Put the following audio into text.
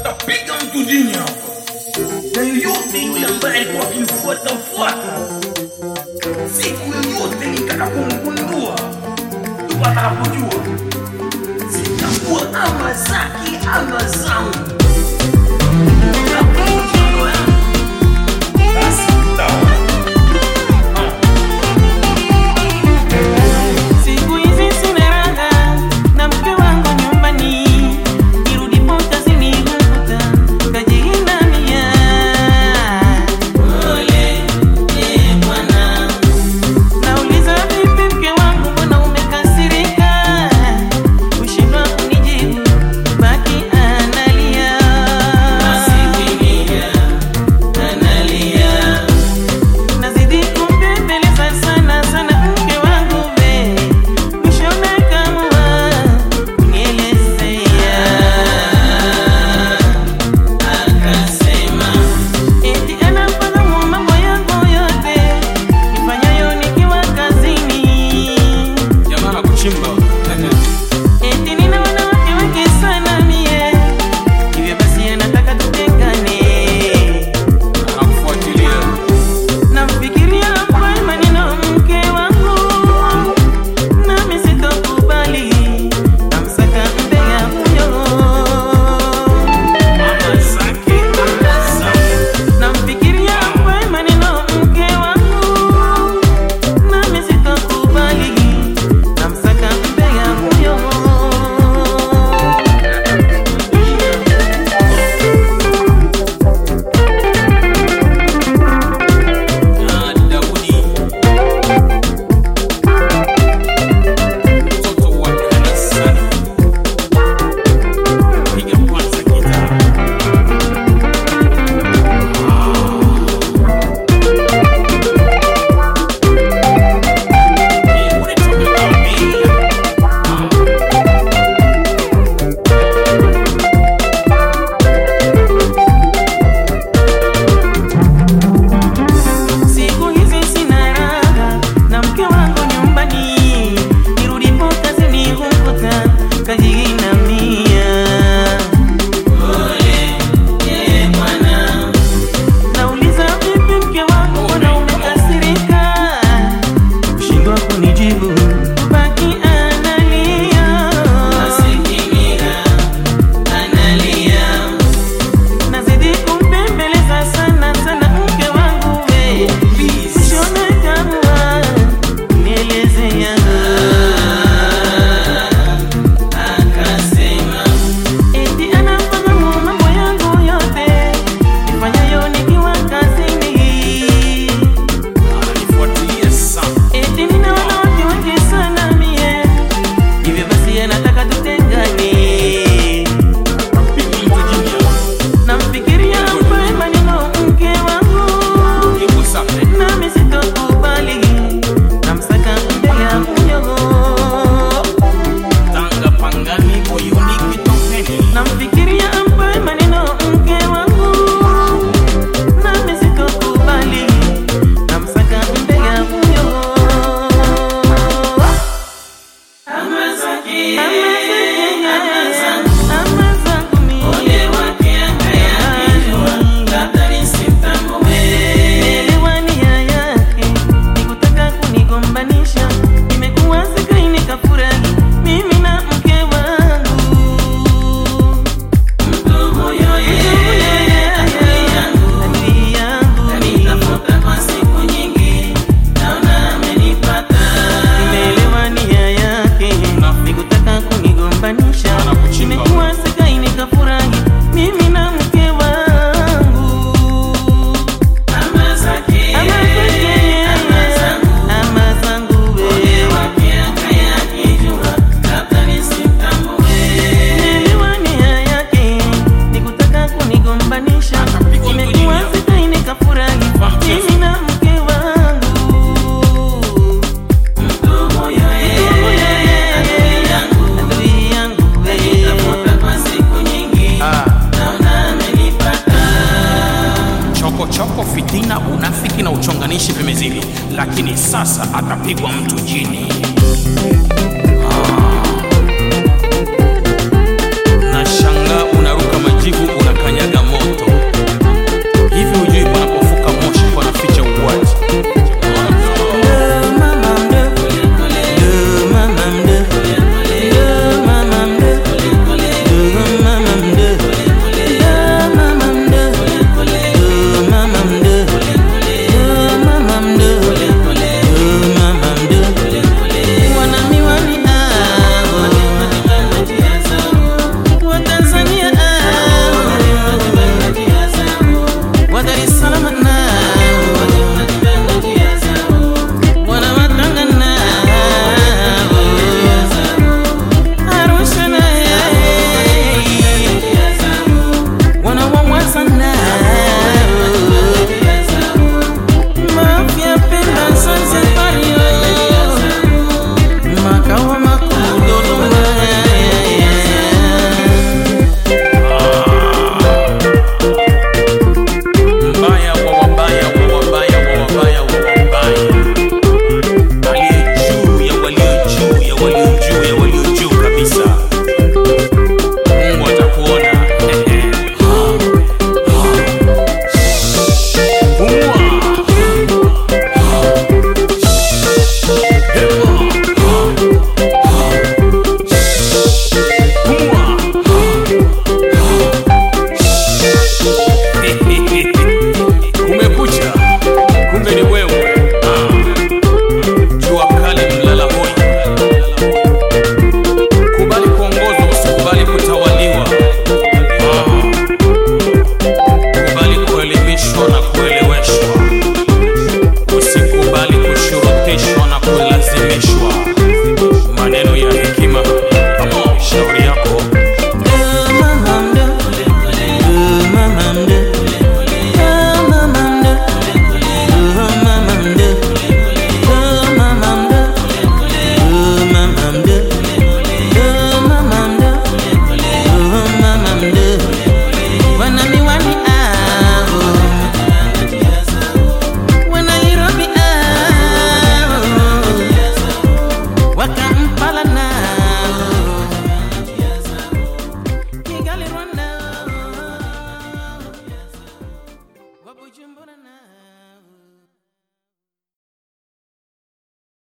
utapiga mtu dini hapo, na yoyote yule ambaye alikuwa akimfuatafuata siku yoyote nitakapomgundua tu atakapojua. Ama zake ama zangu Peace. na unafiki na uchonganishi vimezidi, lakini sasa atapigwa mtu jini.